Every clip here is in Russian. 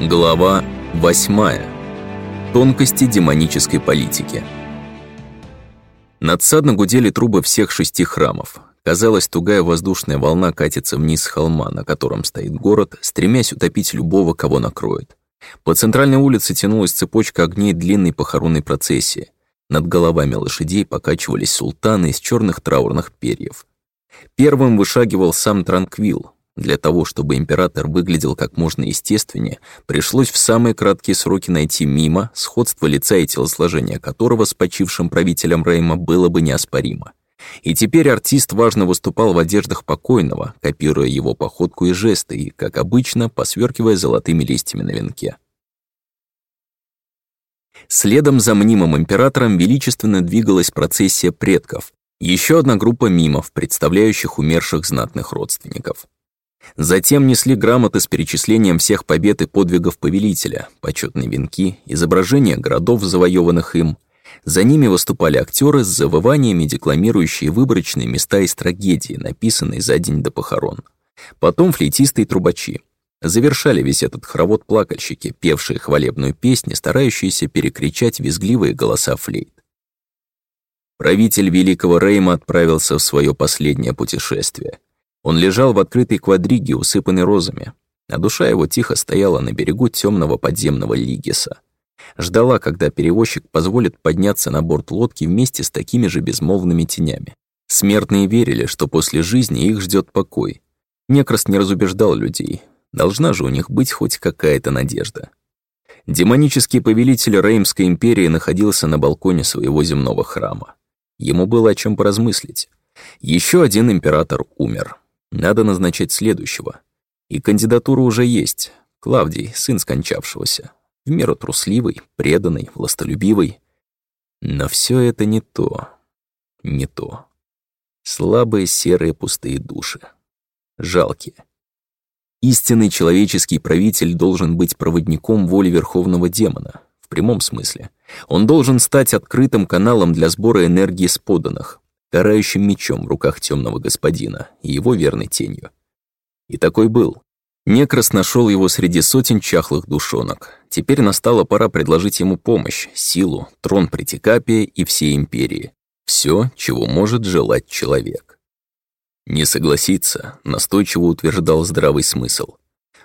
Глава 8. Тонкости демонической политики. Надсадно гудели трубы всех шести храмов. Казалось, тугая воздушная волна катится вниз с холма, на котором стоит город, стремясь утопить любого, кого накроет. По центральной улице тянулась цепочка огней длинной похоронной процессии. Над головами лошадей покачивались султаны из черных траурных перьев. Первым вышагивал сам Транквил, для того, чтобы император выглядел как можно естественнее, пришлось в самые краткие сроки найти мимо, сходство лица и телосложения которого с почившим правителем Рейма было бы неоспоримо. И теперь артист важно выступал в одеждах покойного, копируя его походку и жесты, и, как обычно, посверкивая золотыми листьями на венке. Следом за мнимым императором величественно двигалась процессия предков, еще одна группа мимов, представляющих умерших знатных родственников. Затем несли грамоты с перечислением всех побед и подвигов повелителя, почетные венки, изображения городов, завоеванных им. За ними выступали актеры с завываниями, декламирующие выборочные места из трагедии, написанные за день до похорон. Потом флейтисты и трубачи. Завершали весь этот хоровод плакальщики, певшие хвалебную песню, старающиеся перекричать визгливые голоса флейт. Правитель Великого Рейма отправился в свое последнее путешествие. Он лежал в открытой квадриге, усыпанной розами, а душа его тихо стояла на берегу темного подземного Лигиса. Ждала, когда перевозчик позволит подняться на борт лодки вместе с такими же безмолвными тенями. Смертные верили, что после жизни их ждет покой. Некрас не разубеждал людей. Должна же у них быть хоть какая-то надежда. Демонический повелитель Реймской империи находился на балконе своего земного храма. Ему было о чем поразмыслить. Еще один император умер. Надо назначать следующего. И кандидатура уже есть. Клавдий, сын скончавшегося. В меру трусливый, преданный, властолюбивый. Но все это не то. Не то. Слабые серые пустые души. Жалкие. Истинный человеческий правитель должен быть проводником воли верховного демона, в прямом смысле. Он должен стать открытым каналом для сбора энергии с поданных, карающим мечом в руках темного господина и его верной тенью. И такой был. Некрас нашел его среди сотен чахлых душонок. Теперь настала пора предложить ему помощь, силу, трон Притикапия и всей империи. Все, чего может желать человек. Не согласиться, настойчиво утверждал здравый смысл.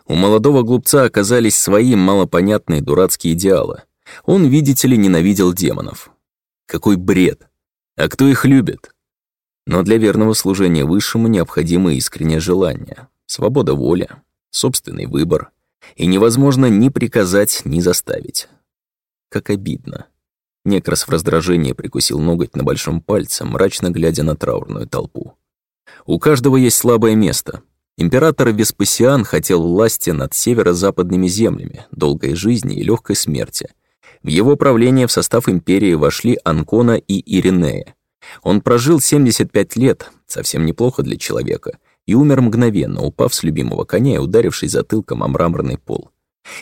У молодого глупца оказались свои малопонятные дурацкие идеалы. Он, видите ли, ненавидел демонов. Какой бред! А кто их любит? Но для верного служения Высшему необходимо искреннее желание, свобода воли, собственный выбор. И невозможно ни приказать, ни заставить. Как обидно. Некрас в раздражении прикусил ноготь на большом пальце, мрачно глядя на траурную толпу. У каждого есть слабое место. Император Веспасиан хотел власти над северо-западными землями, долгой жизни и легкой смерти. В его правление в состав империи вошли Анкона и Иринея, он прожил 75 лет, совсем неплохо для человека, и умер мгновенно, упав с любимого коня и ударившись затылком о мраморный пол.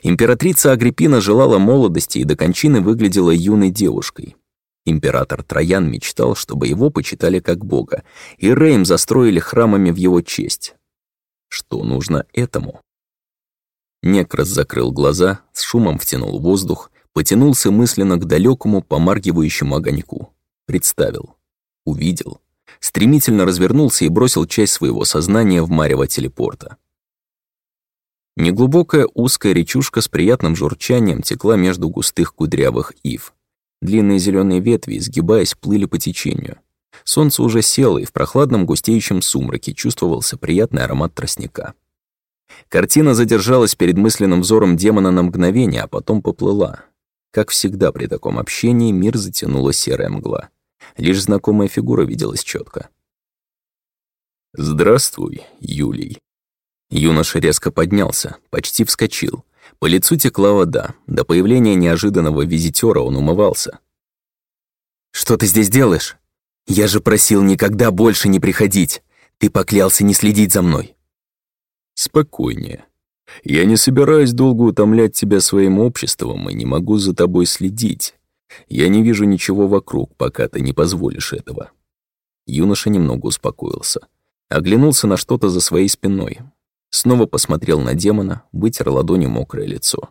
Императрица Агриппина желала молодости и до кончины выглядела юной девушкой. Император Троян мечтал, чтобы его почитали как бога, и Рейм застроили храмами в его честь. Что нужно этому? Некрас закрыл глаза, с шумом втянул воздух, потянулся мысленно к далекому помаргивающему огоньку. Представил увидел, стремительно развернулся и бросил часть своего сознания в марево телепорта. Неглубокая узкая речушка с приятным журчанием текла между густых кудрявых ив. Длинные зеленые ветви, изгибаясь, плыли по течению. Солнце уже село, и в прохладном густеющем сумраке чувствовался приятный аромат тростника. Картина задержалась перед мысленным взором демона на мгновение, а потом поплыла. Как всегда при таком общении мир затянула серая мгла. Лишь знакомая фигура виделась четко. «Здравствуй, Юлий». Юноша резко поднялся, почти вскочил. По лицу текла вода. До появления неожиданного визитера он умывался. «Что ты здесь делаешь? Я же просил никогда больше не приходить. Ты поклялся не следить за мной». «Спокойнее. Я не собираюсь долго утомлять тебя своим обществом и не могу за тобой следить. Я не вижу ничего вокруг, пока ты не позволишь этого». Юноша немного успокоился. Оглянулся на что-то за своей спиной. Снова посмотрел на демона, вытер ладонью мокрое лицо.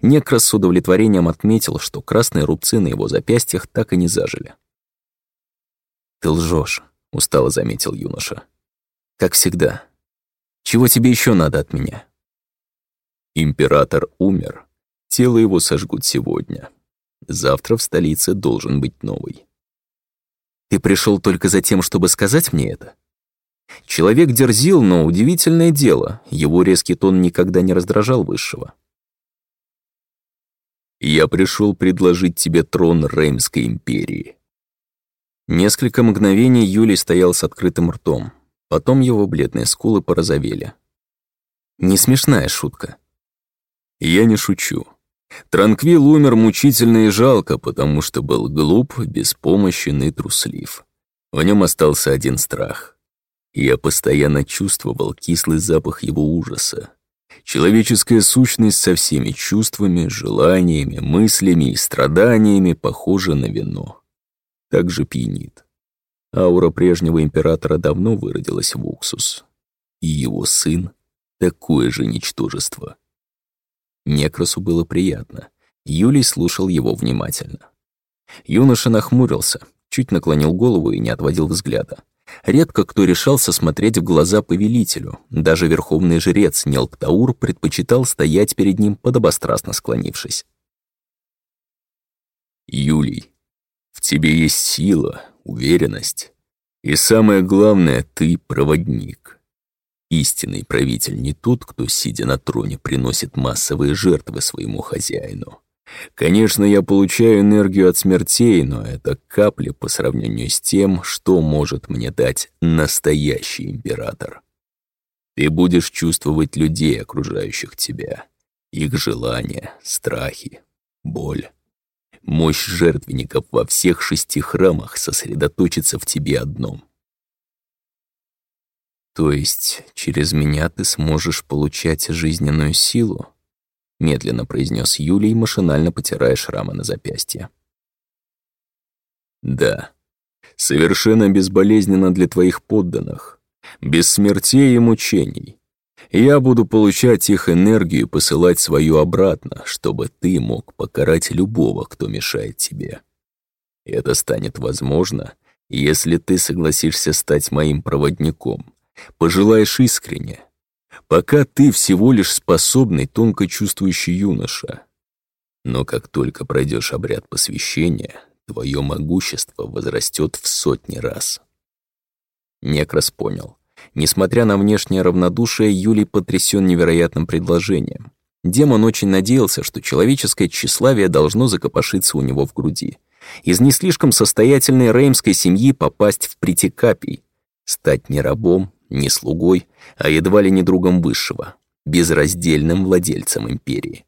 Некрас с удовлетворением отметил, что красные рубцы на его запястьях так и не зажили. «Ты лжешь», — устало заметил юноша. «Как всегда. Чего тебе еще надо от меня?» Император умер. Тело его сожгут сегодня. Завтра в столице должен быть новый. Ты пришел только за тем, чтобы сказать мне это? Человек дерзил, но удивительное дело, его резкий тон никогда не раздражал высшего. Я пришел предложить тебе трон Реймской империи. Несколько мгновений Юлий стоял с открытым ртом. Потом его бледные скулы порозовели. Не смешная шутка. Я не шучу. Транквил умер мучительно и жалко, потому что был глуп, беспомощен и труслив. В нем остался один страх. Я постоянно чувствовал кислый запах его ужаса. Человеческая сущность со всеми чувствами, желаниями, мыслями и страданиями похожа на вино. Так же пьянит. Аура прежнего императора давно выродилась в уксус. И его сын — такое же ничтожество. Некрасу было приятно. Юлий слушал его внимательно. Юноша нахмурился, чуть наклонил голову и не отводил взгляда. Редко кто решался смотреть в глаза повелителю. Даже верховный жрец Нелктаур предпочитал стоять перед ним, подобострастно склонившись. «Юлий, в тебе есть сила, уверенность. И самое главное, ты проводник. Истинный правитель не тот, кто, сидя на троне, приносит массовые жертвы своему хозяину. Конечно, я получаю энергию от смертей, но это капли по сравнению с тем, что может мне дать настоящий император. Ты будешь чувствовать людей, окружающих тебя, их желания, страхи, боль. Мощь жертвенников во всех шести храмах сосредоточится в тебе одном — то есть через меня ты сможешь получать жизненную силу? Медленно произнес Юлий, машинально потирая шрамы на запястье. Да, совершенно безболезненно для твоих подданных, без смертей и мучений. Я буду получать их энергию и посылать свою обратно, чтобы ты мог покарать любого, кто мешает тебе. Это станет возможно, если ты согласишься стать моим проводником, пожелаешь искренне, пока ты всего лишь способный, тонко чувствующий юноша. Но как только пройдешь обряд посвящения, твое могущество возрастет в сотни раз. Некрас понял. Несмотря на внешнее равнодушие, Юлий потрясен невероятным предложением. Демон очень надеялся, что человеческое тщеславие должно закопошиться у него в груди. Из не слишком состоятельной реймской семьи попасть в притекапий, стать не рабом, не слугой, а едва ли не другом высшего, безраздельным владельцем империи.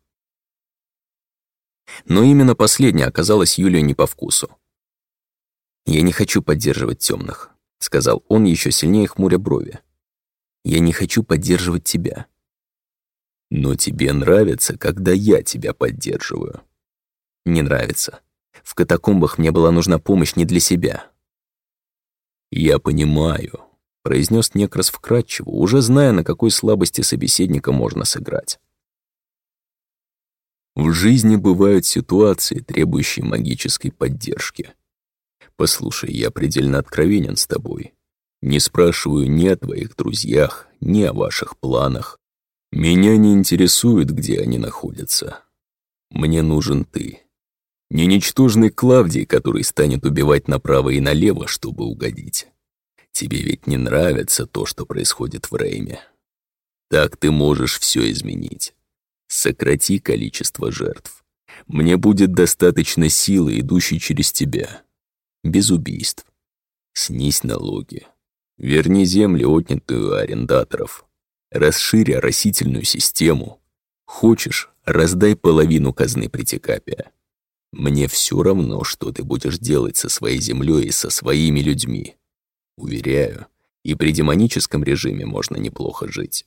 Но именно последнее оказалось Юлию не по вкусу. «Я не хочу поддерживать темных», — сказал он еще сильнее хмуря брови. «Я не хочу поддерживать тебя». «Но тебе нравится, когда я тебя поддерживаю?» «Не нравится. В катакомбах мне была нужна помощь не для себя». «Я понимаю», произнес Некрас вкратчиво, уже зная, на какой слабости собеседника можно сыграть. В жизни бывают ситуации, требующие магической поддержки. Послушай, я предельно откровенен с тобой. Не спрашиваю ни о твоих друзьях, ни о ваших планах. Меня не интересует, где они находятся. Мне нужен ты. Не ничтожный Клавдий, который станет убивать направо и налево, чтобы угодить. Тебе ведь не нравится то, что происходит в Рейме. Так ты можешь все изменить. Сократи количество жертв. Мне будет достаточно силы, идущей через тебя. Без убийств. Снись налоги. Верни земли, отнятую у арендаторов. Расшири растительную систему. Хочешь, раздай половину казны притекапия. Мне все равно, что ты будешь делать со своей землей и со своими людьми. Уверяю, и при демоническом режиме можно неплохо жить.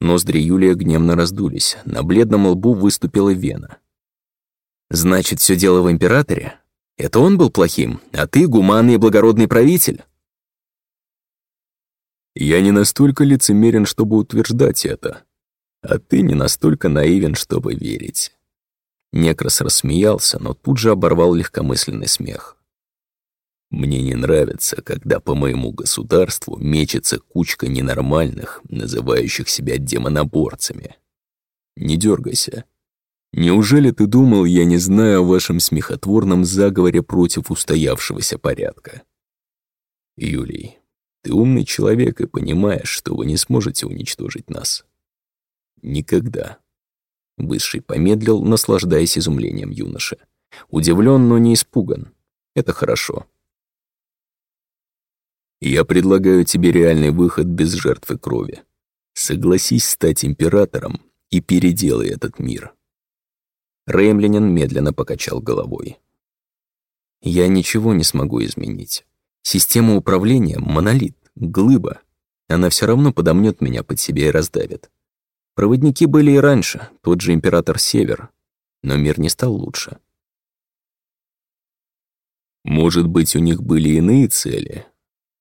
Ноздри Юлия гневно раздулись, на бледном лбу выступила вена. «Значит, все дело в императоре? Это он был плохим, а ты гуманный и благородный правитель?» «Я не настолько лицемерен, чтобы утверждать это. А ты не настолько наивен, чтобы верить. Некрос рассмеялся, но тут же оборвал легкомысленный смех. Мне не нравится, когда по моему государству мечется кучка ненормальных, называющих себя демоноборцами. Не дергайся. Неужели ты думал, я не знаю о вашем смехотворном заговоре против устоявшегося порядка? Юлий, ты умный человек и понимаешь, что вы не сможете уничтожить нас. Никогда. Высший помедлил, наслаждаясь изумлением юноши. Удивлен, но не испуган. Это хорошо. Я предлагаю тебе реальный выход без жертвы крови. Согласись стать императором и переделай этот мир. Реймлинин медленно покачал головой. Я ничего не смогу изменить. Система управления — монолит, глыба. Она все равно подомнет меня под себя и раздавит. Проводники были и раньше, тот же император Север, но мир не стал лучше. Может быть, у них были иные цели?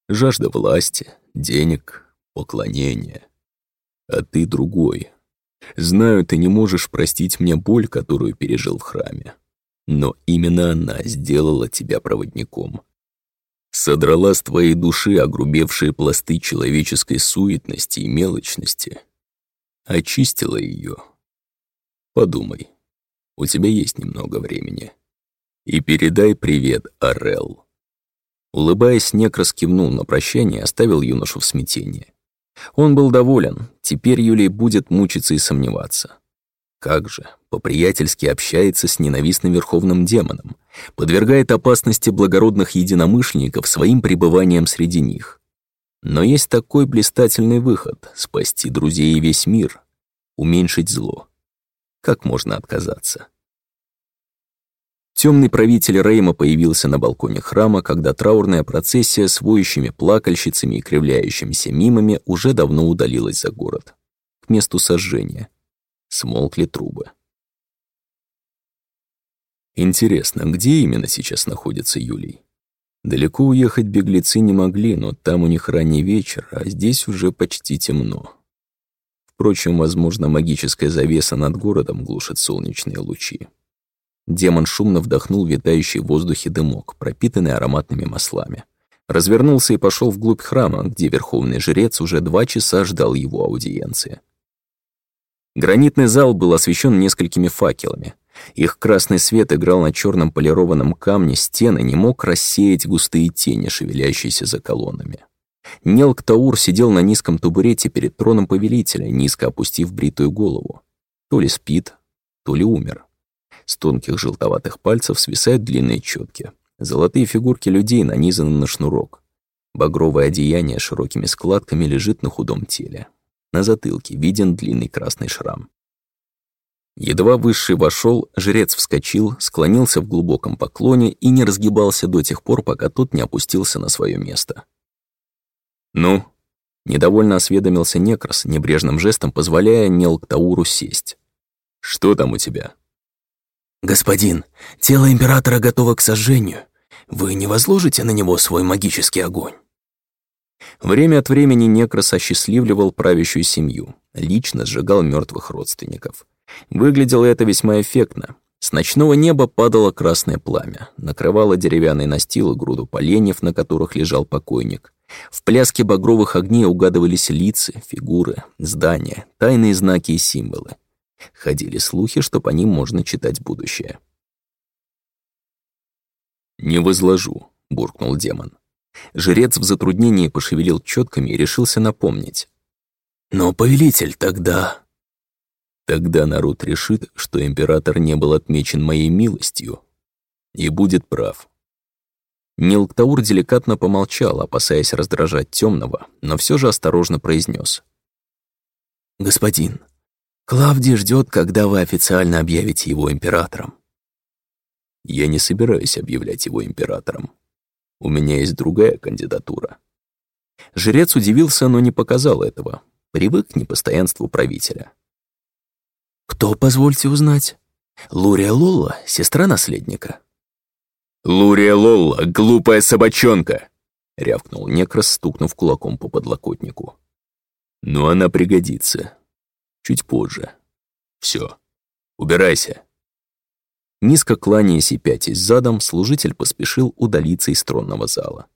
Жажда власти, денег, поклонения. А ты другой. Знаю, ты не можешь простить мне боль, которую пережил в храме. Но именно она сделала тебя проводником. Содрала с твоей души огрубевшие пласты человеческой суетности и мелочности — очистила ее. Подумай, у тебя есть немного времени. И передай привет, Орел. Улыбаясь, Некрас кивнул на прощание и оставил юношу в смятении. Он был доволен, теперь Юлий будет мучиться и сомневаться. Как же, по-приятельски общается с ненавистным верховным демоном, подвергает опасности благородных единомышленников своим пребыванием среди них. Но есть такой блистательный выход — спасти друзей и весь мир, уменьшить зло. Как можно отказаться? Темный правитель Рейма появился на балконе храма, когда траурная процессия с воющими плакальщицами и кривляющимися мимами уже давно удалилась за город. К месту сожжения. Смолкли трубы. Интересно, где именно сейчас находится Юлий? Далеко уехать беглецы не могли, но там у них ранний вечер, а здесь уже почти темно. Впрочем, возможно, магическая завеса над городом глушит солнечные лучи. Демон шумно вдохнул витающий в воздухе дымок, пропитанный ароматными маслами. Развернулся и пошел вглубь храма, где верховный жрец уже два часа ждал его аудиенции. Гранитный зал был освещен несколькими факелами. Их красный свет играл на черном полированном камне стены, не мог рассеять густые тени, шевелящиеся за колоннами. Нелк Таур сидел на низком табурете перед троном повелителя, низко опустив бритую голову. То ли спит, то ли умер. С тонких желтоватых пальцев свисают длинные четки. Золотые фигурки людей нанизаны на шнурок. Багровое одеяние широкими складками лежит на худом теле. На затылке виден длинный красный шрам. Едва Высший вошел, жрец вскочил, склонился в глубоком поклоне и не разгибался до тех пор, пока тот не опустился на свое место. «Ну?» — недовольно осведомился Некрос, небрежным жестом позволяя Нелктауру сесть. «Что там у тебя?» «Господин, тело Императора готово к сожжению. Вы не возложите на него свой магический огонь?» Время от времени Некрос осчастливливал правящую семью, лично сжигал мертвых родственников. Выглядело это весьма эффектно. С ночного неба падало красное пламя, накрывало деревянный настил и груду поленьев, на которых лежал покойник. В пляске багровых огней угадывались лица, фигуры, здания, тайные знаки и символы. Ходили слухи, что по ним можно читать будущее. «Не возложу», — буркнул демон. Жрец в затруднении пошевелил четками и решился напомнить. «Но, повелитель, тогда...» Тогда народ решит, что император не был отмечен моей милостью. И будет прав. Нилктаур деликатно помолчал, опасаясь раздражать темного, но все же осторожно произнес: «Господин, Клавдий ждет, когда вы официально объявите его императором». «Я не собираюсь объявлять его императором. У меня есть другая кандидатура». Жрец удивился, но не показал этого. Привык к непостоянству правителя. «Кто, позвольте узнать? Лурия Лолла, сестра наследника?» «Лурия Лолла, глупая собачонка!» — рявкнул Некрос, стукнув кулаком по подлокотнику. «Но она пригодится. Чуть позже. Все. Убирайся. Низко кланяясь и пятясь задом, служитель поспешил удалиться из тронного зала.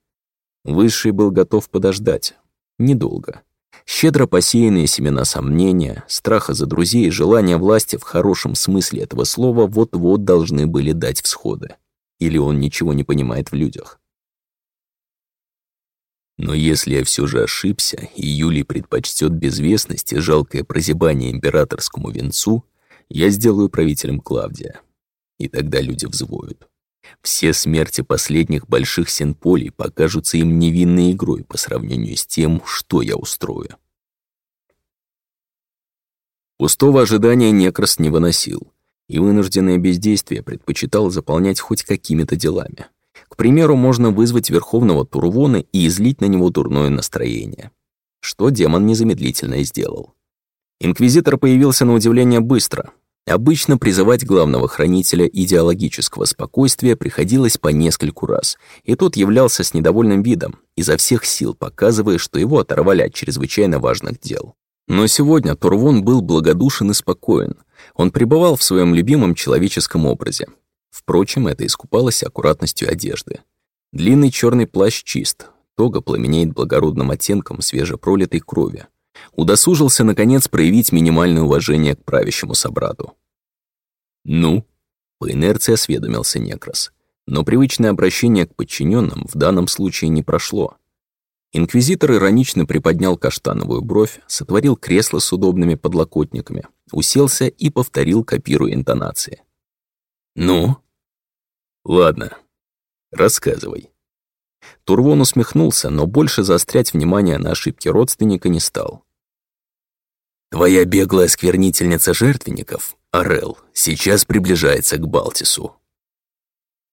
Высший был готов подождать. Недолго. Щедро посеянные семена сомнения, страха за друзей и желания власти в хорошем смысле этого слова вот-вот должны были дать всходы. Или он ничего не понимает в людях. Но если я все же ошибся, и Юлий предпочтет безвестность и жалкое прозябание императорскому венцу, я сделаю правителем Клавдия. И тогда люди взвоют. Все смерти последних больших синполей покажутся им невинной игрой по сравнению с тем, что я устрою. Пустого ожидания Некрас не выносил, и вынужденное бездействие предпочитал заполнять хоть какими-то делами. Примеру, можно вызвать Верховного Турвона и излить на него дурное настроение. Что демон незамедлительно и сделал. Инквизитор появился на удивление быстро, Обычно призывать главного хранителя идеологического спокойствия приходилось по нескольку раз, и тот являлся с недовольным видом, изо всех сил показывая, что его оторвали от чрезвычайно важных дел. Но сегодня Турвон был благодушен и спокоен. Он пребывал в своем любимом человеческом образе. Впрочем, это искупалось аккуратностью одежды. Длинный черный плащ чист, тога пламенеет благородным оттенком свежепролитой крови удосужился, наконец, проявить минимальное уважение к правящему собрату. «Ну?» — по инерции осведомился Некрас. Но привычное обращение к подчиненным в данном случае не прошло. Инквизитор иронично приподнял каштановую бровь, сотворил кресло с удобными подлокотниками, уселся и повторил, копируя интонации. «Ну?» «Ладно, рассказывай». Турвон усмехнулся, но больше заострять внимание на ошибки родственника не стал. Твоя беглая сквернительница жертвенников, Орел, сейчас приближается к Балтису.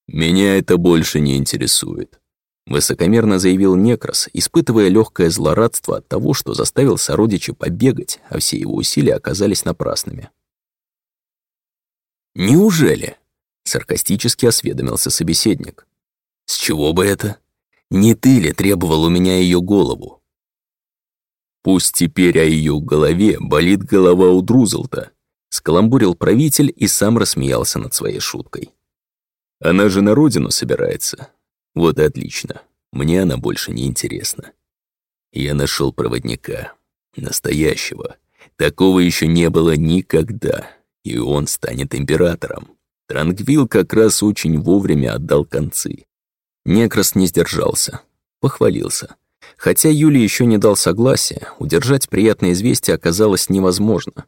Меня это больше не интересует. Высокомерно заявил Некрас, испытывая легкое злорадство от того, что заставил сородича побегать, а все его усилия оказались напрасными. «Неужели?» — саркастически осведомился собеседник. «С чего бы это? Не ты ли требовал у меня ее голову? Пусть теперь о ее голове болит голова у Друзелта, скаламбурил правитель и сам рассмеялся над своей шуткой. Она же на родину собирается. Вот и отлично. Мне она больше не интересна. Я нашел проводника. Настоящего. Такого еще не было никогда. И он станет императором. Трангвилл как раз очень вовремя отдал концы. Некрас не сдержался. Похвалился. Хотя Юлий еще не дал согласия, удержать приятное известие оказалось невозможно.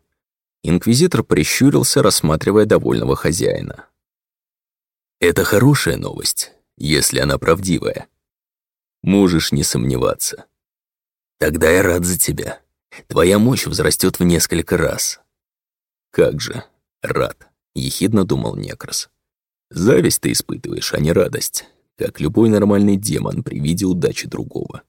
Инквизитор прищурился, рассматривая довольного хозяина. «Это хорошая новость, если она правдивая. Можешь не сомневаться. Тогда я рад за тебя. Твоя мощь взрастет в несколько раз». «Как же, рад», — ехидно думал Некрас. «Зависть ты испытываешь, а не радость, как любой нормальный демон при виде удачи другого».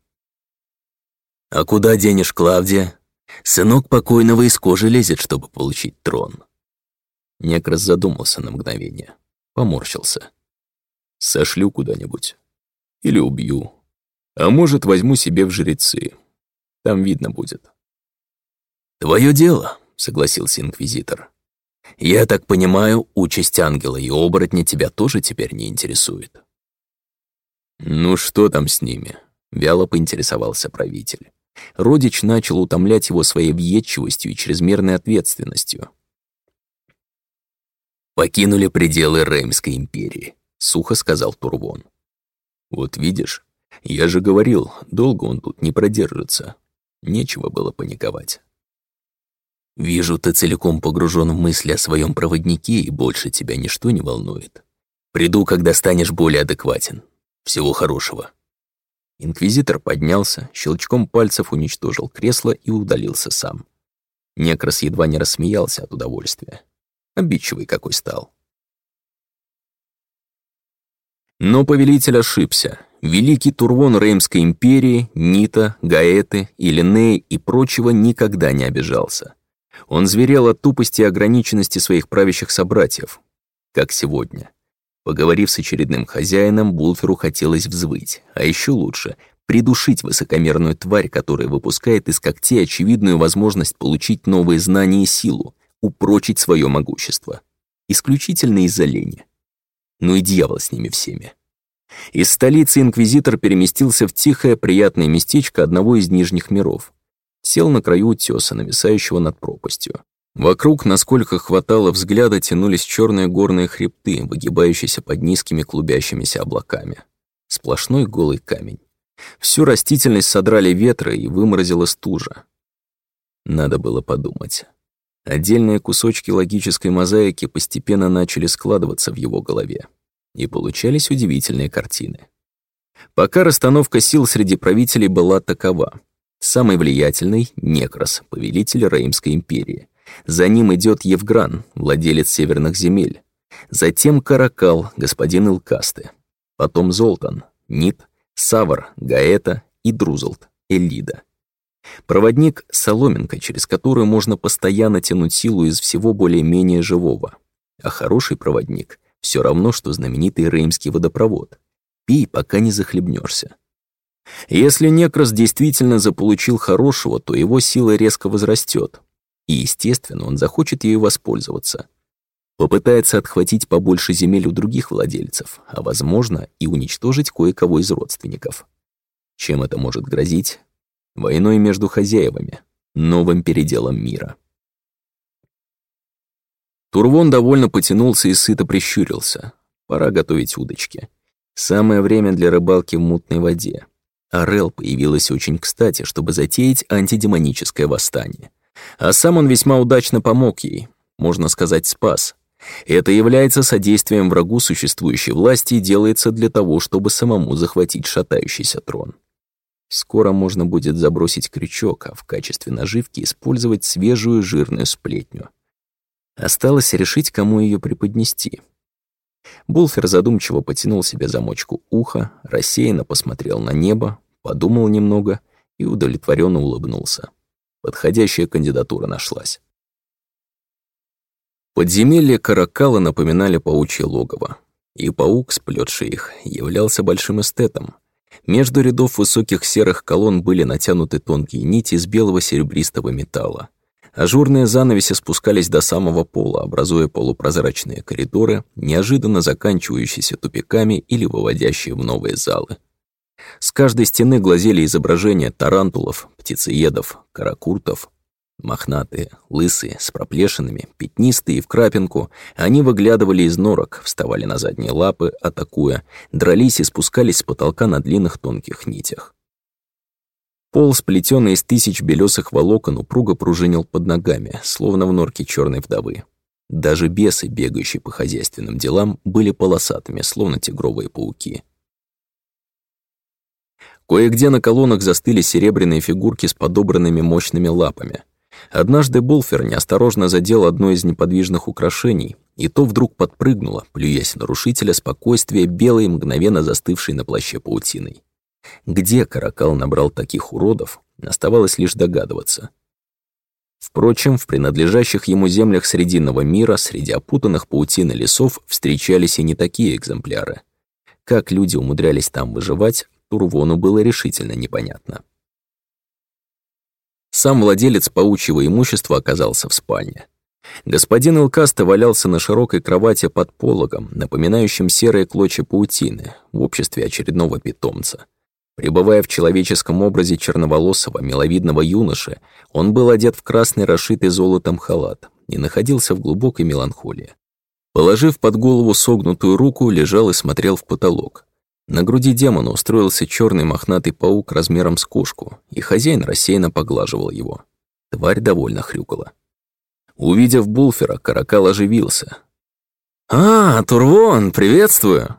«А куда денешь Клавдия? Сынок покойного из кожи лезет, чтобы получить трон». Некрас задумался на мгновение, поморщился. «Сошлю куда-нибудь. Или убью. А может, возьму себе в жрецы. Там видно будет». «Твое дело», — согласился инквизитор. «Я так понимаю, участь ангела и оборотня тебя тоже теперь не интересует». «Ну что там с ними?» — вяло поинтересовался правитель. Родич начал утомлять его своей въедчивостью и чрезмерной ответственностью. «Покинули пределы Реймской империи», — сухо сказал Турвон. «Вот видишь, я же говорил, долго он тут не продержится. Нечего было паниковать». «Вижу, ты целиком погружен в мысли о своем проводнике, и больше тебя ничто не волнует. Приду, когда станешь более адекватен. Всего хорошего». Инквизитор поднялся, щелчком пальцев уничтожил кресло и удалился сам. Некрас едва не рассмеялся от удовольствия. Обидчивый какой стал. Но повелитель ошибся. Великий Турвон Реймской империи, Нита, Гаэты, Илинеи и прочего никогда не обижался. Он зверел от тупости и ограниченности своих правящих собратьев, как сегодня. Поговорив с очередным хозяином, Булферу хотелось взвыть, а еще лучше — придушить высокомерную тварь, которая выпускает из когтей очевидную возможность получить новые знания и силу, упрочить свое могущество. Исключительно из-за лени. Ну и дьявол с ними всеми. Из столицы инквизитор переместился в тихое, приятное местечко одного из нижних миров. Сел на краю утеса, нависающего над пропастью. Вокруг, насколько хватало взгляда, тянулись черные горные хребты, выгибающиеся под низкими клубящимися облаками. Сплошной голый камень. Всю растительность содрали ветры и выморозила стужа. Надо было подумать. Отдельные кусочки логической мозаики постепенно начали складываться в его голове. И получались удивительные картины. Пока расстановка сил среди правителей была такова. Самый влиятельный — Некрос, повелитель Реймской империи. За ним идет Евгран, владелец северных земель. Затем Каракал, господин Илкасты. Потом Золтан, Нит, Савар, Гаэта и Друзлт, Элида. Проводник — соломинка, через которую можно постоянно тянуть силу из всего более-менее живого. А хороший проводник — все равно, что знаменитый реймский водопровод. Пей, пока не захлебнешься. Если Некрос действительно заполучил хорошего, то его сила резко возрастет, и, естественно, он захочет ею воспользоваться. Попытается отхватить побольше земель у других владельцев, а, возможно, и уничтожить кое-кого из родственников. Чем это может грозить? Войной между хозяевами, новым переделом мира. Турвон довольно потянулся и сыто прищурился. Пора готовить удочки. Самое время для рыбалки в мутной воде. Орел появилась очень кстати, чтобы затеять антидемоническое восстание. А сам он весьма удачно помог ей, можно сказать, спас. Это является содействием врагу существующей власти и делается для того, чтобы самому захватить шатающийся трон. Скоро можно будет забросить крючок, а в качестве наживки использовать свежую жирную сплетню. Осталось решить, кому ее преподнести. Булфер задумчиво потянул себе замочку уха, рассеянно посмотрел на небо, подумал немного и удовлетворенно улыбнулся. Подходящая кандидатура нашлась. Подземелья Каракала напоминали паучье логово, и паук, сплетший их, являлся большим эстетом. Между рядов высоких серых колонн были натянуты тонкие нити из белого серебристого металла. Ажурные занавеси спускались до самого пола, образуя полупрозрачные коридоры, неожиданно заканчивающиеся тупиками или выводящие в новые залы. С каждой стены глазели изображения тарантулов, птицеедов, каракуртов. Мохнатые, лысые, с проплешинами, пятнистые в крапинку, они выглядывали из норок, вставали на задние лапы, атакуя, дрались и спускались с потолка на длинных тонких нитях. Пол, сплетенный из тысяч белесых волокон, упруго пружинил под ногами, словно в норке черной вдовы. Даже бесы, бегающие по хозяйственным делам, были полосатыми, словно тигровые пауки. Кое-где на колоннах застыли серебряные фигурки с подобранными мощными лапами. Однажды Болфер неосторожно задел одно из неподвижных украшений, и то вдруг подпрыгнуло, плюясь нарушителя спокойствия белой, мгновенно застывшей на плаще паутиной. Где Каракал набрал таких уродов, оставалось лишь догадываться. Впрочем, в принадлежащих ему землях Срединного мира среди опутанных паутины лесов встречались и не такие экземпляры. Как люди умудрялись там выживать, Турвону было решительно непонятно. Сам владелец паучьего имущества оказался в спальне. Господин Илкаста валялся на широкой кровати под пологом, напоминающим серые клочья паутины, в обществе очередного питомца. Пребывая в человеческом образе черноволосого, миловидного юноши, он был одет в красный расшитый золотом халат и находился в глубокой меланхолии. Положив под голову согнутую руку, лежал и смотрел в потолок. На груди демона устроился черный мохнатый паук размером с кошку, и хозяин рассеянно поглаживал его. Тварь довольно хрюкала. Увидев Булфера, Каракал оживился. «А, Турвон, приветствую!»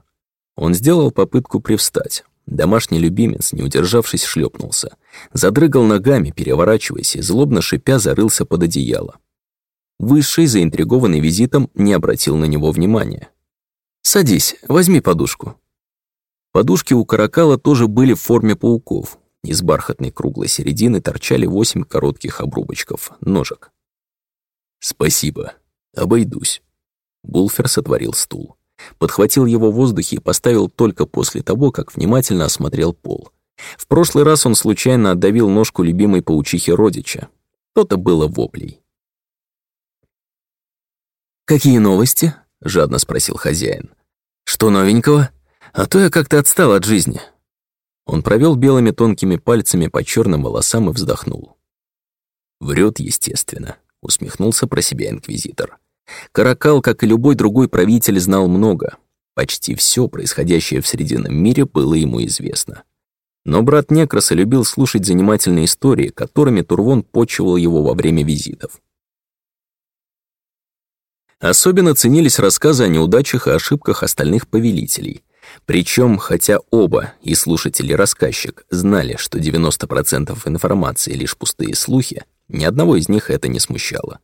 Он сделал попытку привстать. Домашний любимец, не удержавшись, шлепнулся. Задрыгал ногами, переворачиваясь, и злобно шипя зарылся под одеяло. Высший, заинтригованный визитом, не обратил на него внимания. «Садись, возьми подушку», Подушки у каракала тоже были в форме пауков. Из бархатной круглой середины торчали восемь коротких обрубочков, ножек. «Спасибо. Обойдусь». Булфер сотворил стул. Подхватил его в воздухе и поставил только после того, как внимательно осмотрел пол. В прошлый раз он случайно отдавил ножку любимой паучихи родича. То-то было воплей. «Какие новости?» — жадно спросил хозяин. «Что новенького? А то я как-то отстал от жизни». Он провел белыми тонкими пальцами по черным волосам и вздохнул. Врет, естественно, усмехнулся про себя инквизитор. Каракал, как и любой другой правитель, знал много. Почти все происходящее в Срединном мире было ему известно. Но брат Некроса любил слушать занимательные истории, которыми Турвон почивал его во время визитов. Особенно ценились рассказы о неудачах и ошибках остальных повелителей. Причем, хотя оба, и слушатель, и рассказчик, знали, что 90% информации лишь пустые слухи, ни одного из них это не смущало.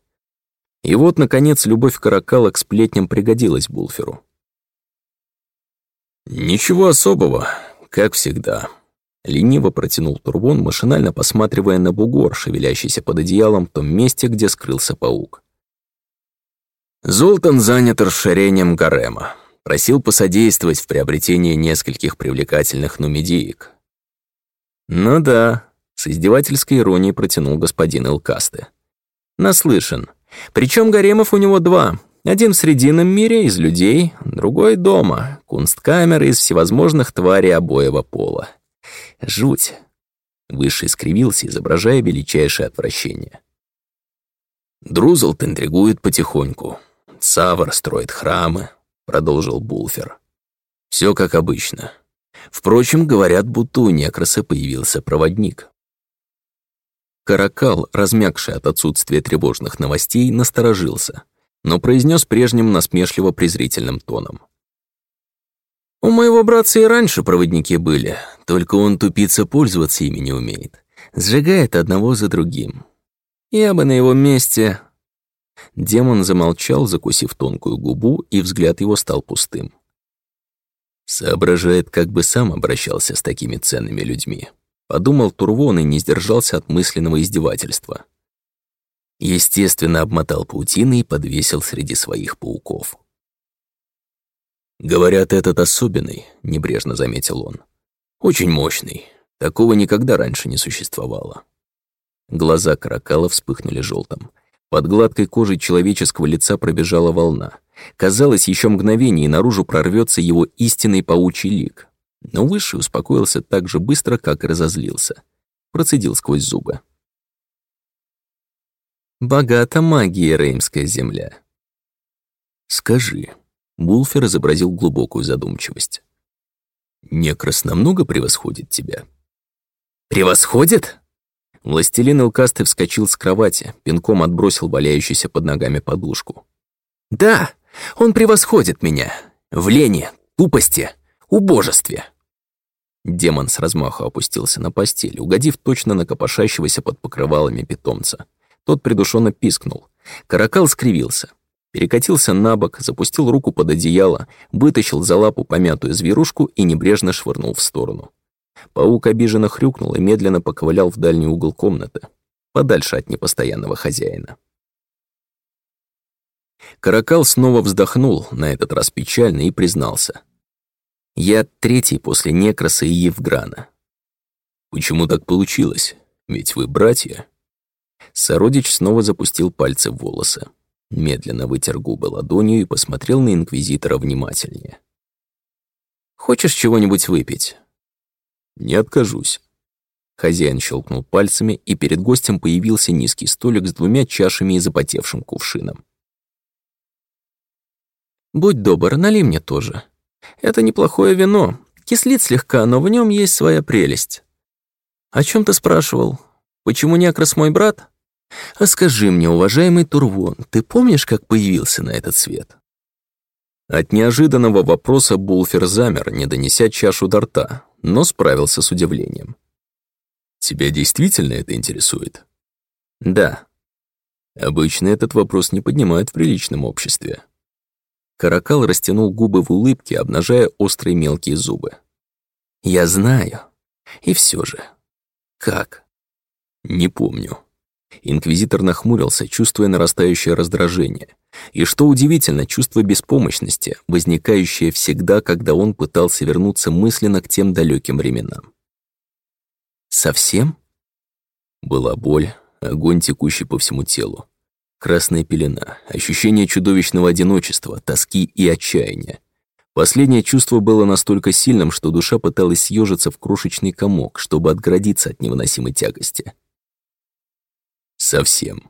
И вот, наконец, любовь Каракала к сплетням пригодилась Булферу. «Ничего особого, как всегда», — лениво протянул Турбон, машинально посматривая на бугор, шевелящийся под одеялом в том месте, где скрылся паук. Золтан занят расширением гарема. Просил посодействовать в приобретении нескольких привлекательных нумидиек. «Ну да», — с издевательской иронией протянул господин Элкасте. «Наслышан. Причем гаремов у него два. Один в Срединном мире из людей, другой дома, кунсткамеры из всевозможных тварей обоего пола. Жуть». Высший скривился, изображая величайшее отвращение. Друзелт интригует потихоньку. Савр строит храмы, продолжил Булфер. Все как обычно. Впрочем, говорят, будто у Некроса появился проводник. Каракал, размягший от отсутствия тревожных новостей, насторожился, но произнес прежним насмешливо-презрительным тоном. «У моего братца и раньше проводники были, только он тупица пользоваться ими не умеет. Сжигает одного за другим. Я бы на его месте Демон замолчал, закусив тонкую губу, и взгляд его стал пустым. Соображает, как бы сам обращался с такими ценными людьми. Подумал Турвон и не сдержался от мысленного издевательства. Естественно, обмотал паутины и подвесил среди своих пауков. «Говорят, этот особенный», — небрежно заметил он. «Очень мощный. Такого никогда раньше не существовало». Глаза Каракала вспыхнули желтым. Под гладкой кожей человеческого лица пробежала волна. Казалось, еще мгновение, и наружу прорвется его истинный паучий лик. Но Высший успокоился так же быстро, как и разозлился. Процедил сквозь зубы. «Богата магия, Реймская земля». «Скажи», — Булфер изобразил глубокую задумчивость. «Некрас намного превосходит тебя?» «Превосходит?» Властелин Элкасты вскочил с кровати, пинком отбросил валяющуюся под ногами подушку. «Да, он превосходит меня. В лени, тупости, убожестве». Демон с размаху опустился на постель, угодив точно на копошащегося под покрывалами питомца. Тот придушенно пискнул. Каракал скривился. Перекатился на бок, запустил руку под одеяло, вытащил за лапу помятую зверушку и небрежно швырнул в сторону. Паук обиженно хрюкнул и медленно поковылял в дальний угол комнаты, подальше от непостоянного хозяина. Каракал снова вздохнул, на этот раз печально, и признался. «Я третий после Некроса и Евграна». «Почему так получилось? Ведь вы братья». Сородич снова запустил пальцы в волосы, медленно вытер губы ладонью и посмотрел на Инквизитора внимательнее. «Хочешь чего-нибудь выпить?» «Не откажусь». Хозяин щелкнул пальцами, и перед гостем появился низкий столик с двумя чашами и запотевшим кувшином. «Будь добр, налей мне тоже. Это неплохое вино. Кислит слегка, но в нем есть своя прелесть. О чем ты спрашивал? Почему Некрас мой брат? А скажи мне, уважаемый Турвон, ты помнишь, как появился на этот свет?» От неожиданного вопроса Булфер замер, не донеся чашу до рта, но справился с удивлением. «Тебя действительно это интересует?» «Да». Обычно этот вопрос не поднимают в приличном обществе. Каракал растянул губы в улыбке, обнажая острые мелкие зубы. «Я знаю. И все же. Как?» «Не помню». Инквизитор нахмурился, чувствуя нарастающее раздражение. И что удивительно, чувство беспомощности, возникающее всегда, когда он пытался вернуться мысленно к тем далеким временам. Совсем? Была боль, огонь, текущий по всему телу. Красная пелена, ощущение чудовищного одиночества, тоски и отчаяния. Последнее чувство было настолько сильным, что душа пыталась съежиться в крошечный комок, чтобы отгородиться от невыносимой тягости. Совсем.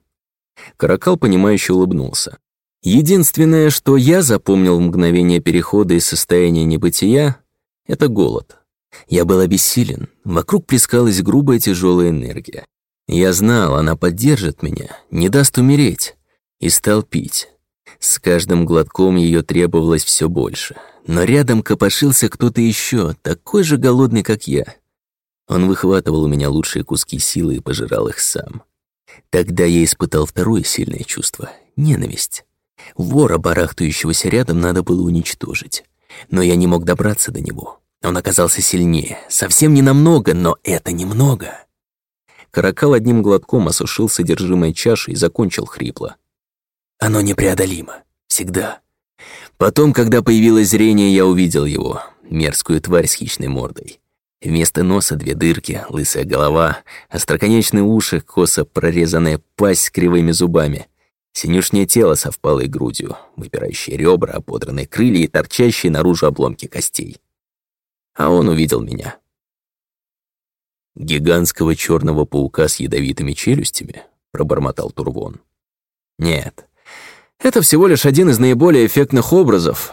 Каракал, понимающе улыбнулся. Единственное, что я запомнил в мгновение перехода из состояния небытия, это голод. Я был обессилен, вокруг плескалась грубая тяжелая энергия. Я знал, она поддержит меня, не даст умереть, и стал пить. С каждым глотком ее требовалось все больше. Но рядом копошился кто-то еще, такой же голодный, как я. Он выхватывал у меня лучшие куски силы и пожирал их сам. Тогда я испытал второе сильное чувство — ненависть. Вора, барахтающегося рядом, надо было уничтожить. Но я не мог добраться до него. Он оказался сильнее. Совсем не намного, но это немного. Каракал одним глотком осушил содержимое чаши и закончил хрипло. Оно непреодолимо. Всегда. Потом, когда появилось зрение, я увидел его. Мерзкую тварь с хищной мордой. Вместо носа две дырки, лысая голова, остроконечные уши, косо прорезанная пасть с кривыми зубами. Синюшнее тело со впалой грудью, выпирающие ребра, ободранные крылья и торчащие наружу обломки костей. А он увидел меня. «Гигантского черного паука с ядовитыми челюстями?» — пробормотал Турвон. «Нет, это всего лишь один из наиболее эффектных образов.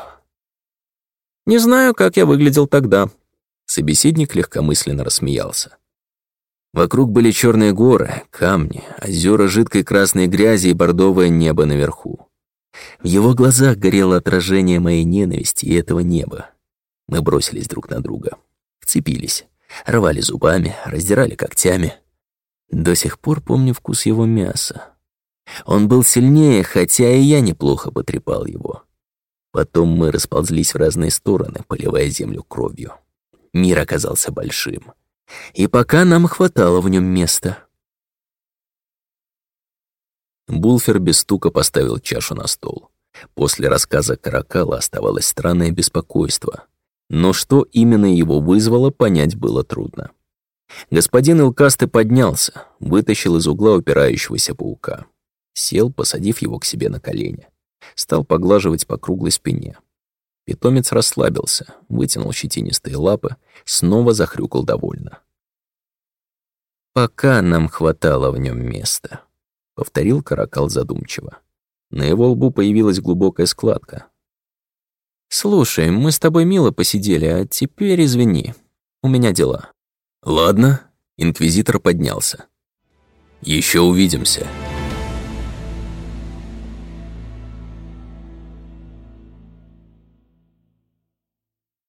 Не знаю, как я выглядел тогда». Собеседник легкомысленно рассмеялся. Вокруг были черные горы, камни, озера жидкой красной грязи и бордовое небо наверху. В его глазах горело отражение моей ненависти и этого неба. Мы бросились друг на друга, вцепились, рвали зубами, раздирали когтями. До сих пор помню вкус его мяса. Он был сильнее, хотя и я неплохо потрепал его. Потом мы расползлись в разные стороны, поливая землю кровью. Мир оказался большим. И пока нам хватало в нем места. Булфер без стука поставил чашу на стол. После рассказа Каракала оставалось странное беспокойство. Но что именно его вызвало, понять было трудно. Господин Илкасты поднялся, вытащил из угла упирающегося паука. Сел, посадив его к себе на колени. Стал поглаживать по круглой спине. Питомец расслабился, вытянул щетинистые лапы, снова захрюкал довольно. «Пока нам хватало в нем места», — повторил Каракал задумчиво. На его лбу появилась глубокая складка. «Слушай, мы с тобой мило посидели, а теперь извини. У меня дела». «Ладно», — инквизитор поднялся. «Еще увидимся».